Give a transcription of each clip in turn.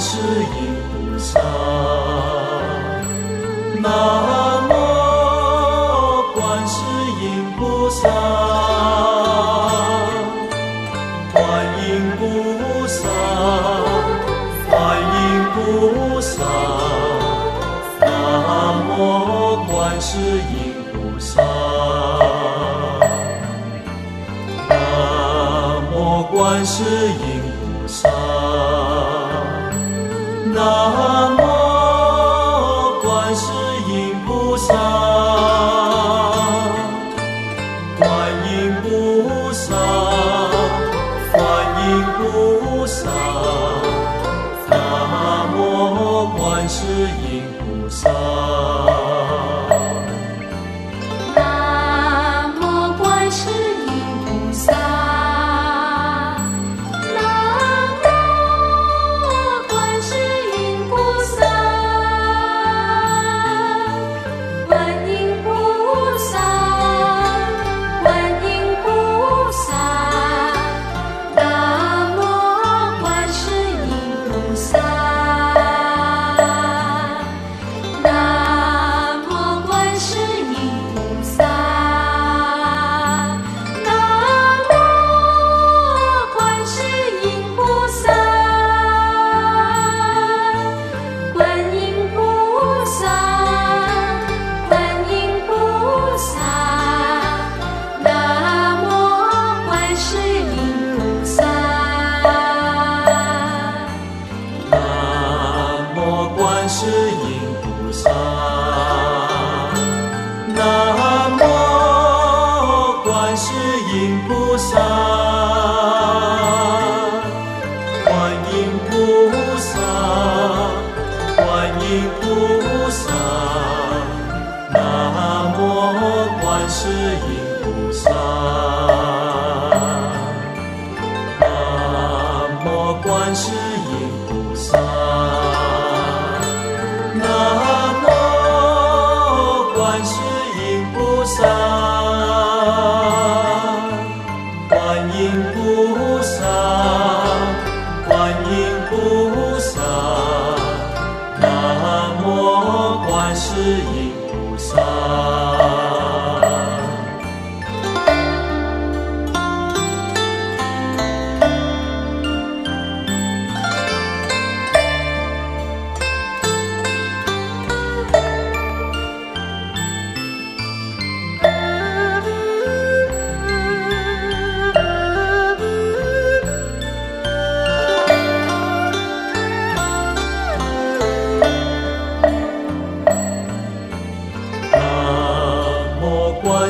是一菩萨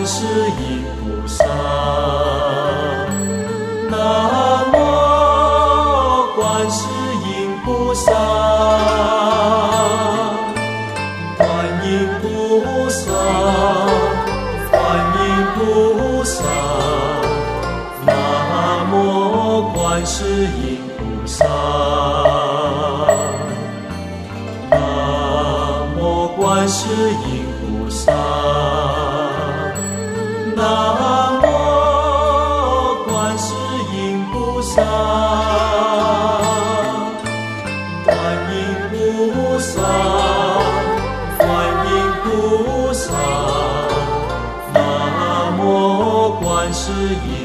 观世音菩萨南无观世音菩萨观音菩萨观音菩萨南无观世音菩萨南无观世音观音菩萨观音菩萨南无观世音。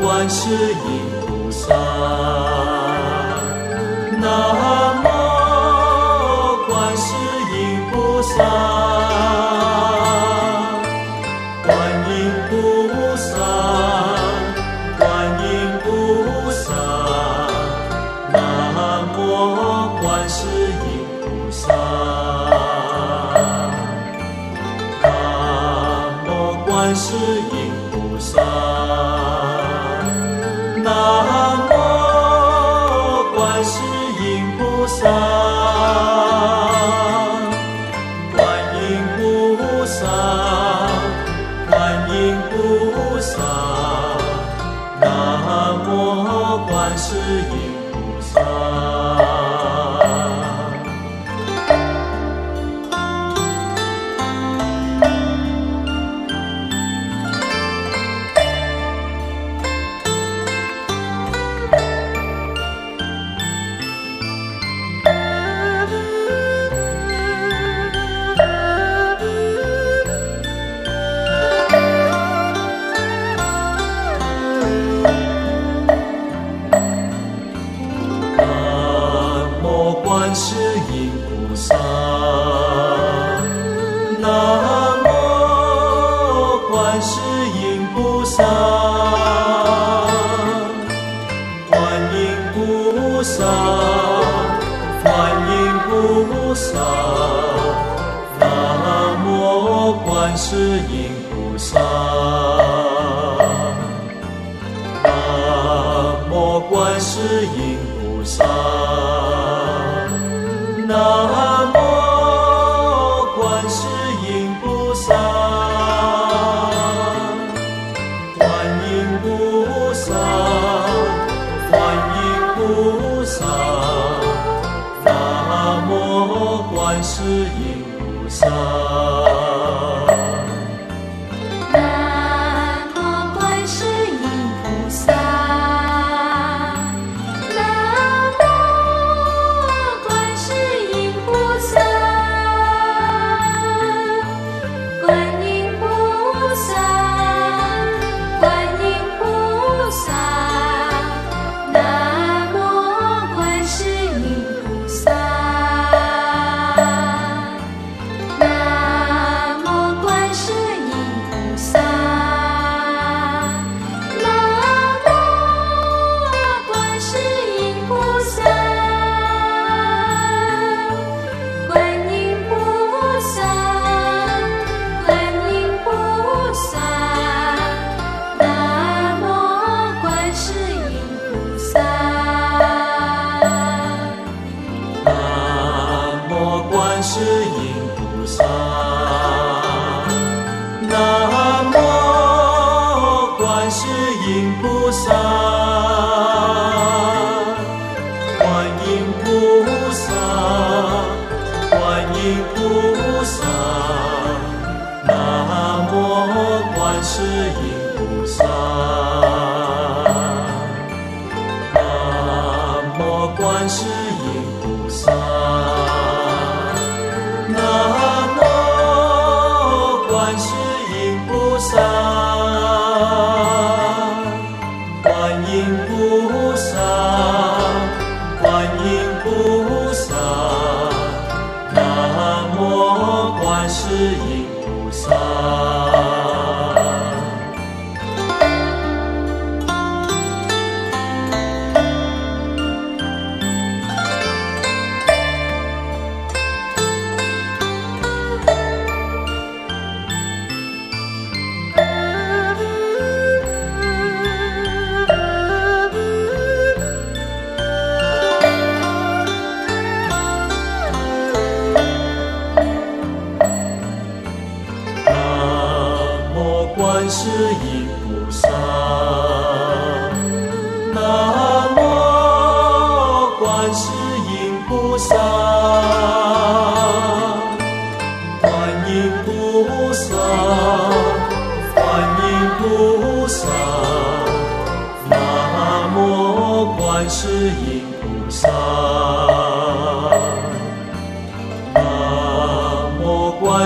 观世音菩萨南无是一观世音菩萨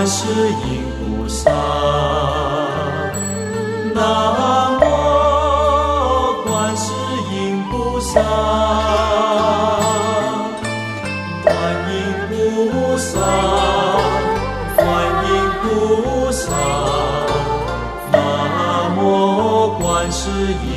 观世音菩萨南无观世音菩萨观音菩萨观音菩萨南无观世音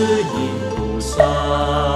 知音菩萨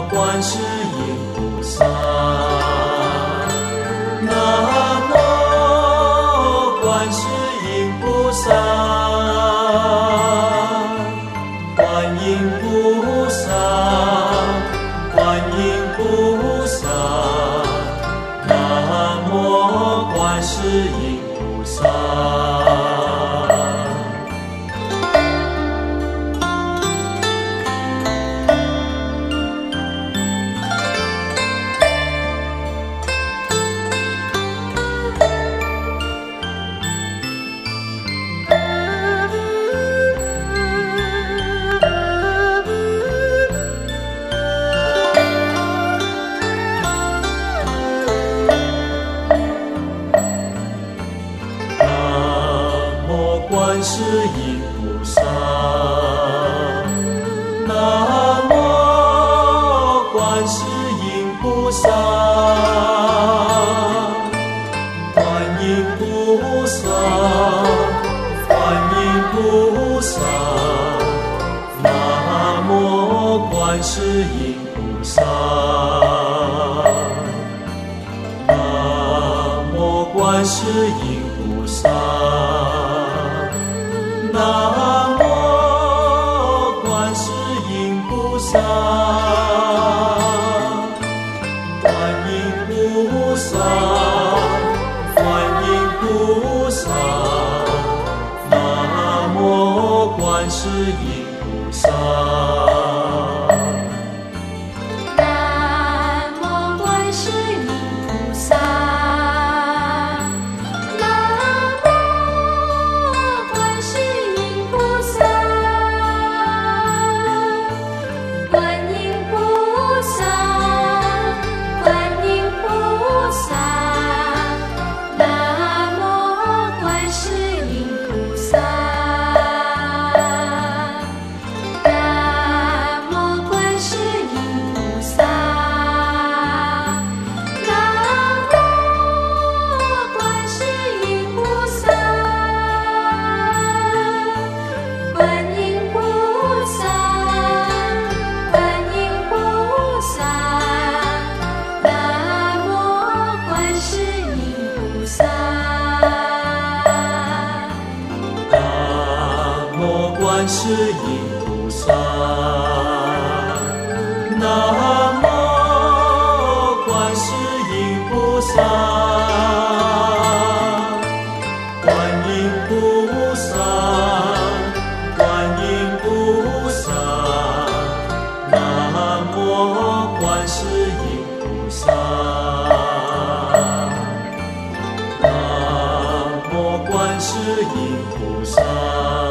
观世音菩萨。观世音菩萨南无观世音菩萨南无观世音菩萨观音菩萨观音菩萨南无观世音是因菩萨。